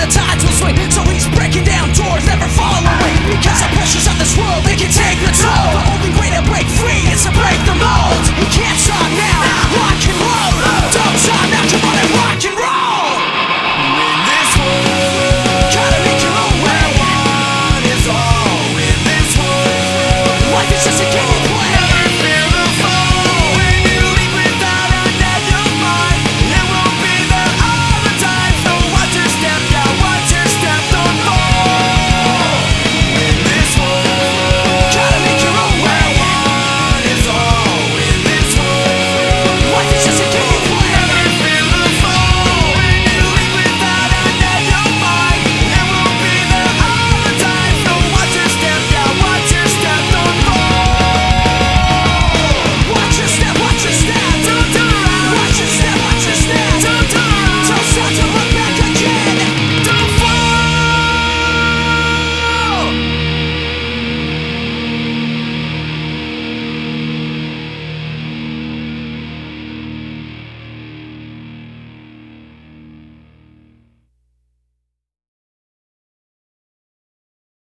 the tide